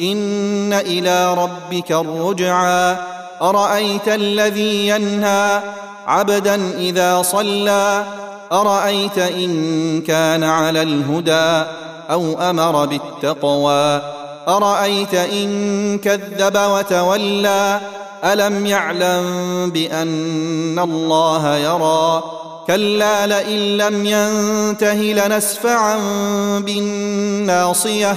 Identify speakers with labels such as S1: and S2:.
S1: إن إلى ربك الرجعى. أرأيت الذي ينهى عبدا إذا صلى؟ أرأيت إن كان على الهدى أو أمر بالتقوى؟ أرأيت إن كذب وتولى؟ ألم يعلم بأن الله يرى؟ كلا لئن لم ينته لنسفعا بالناصية.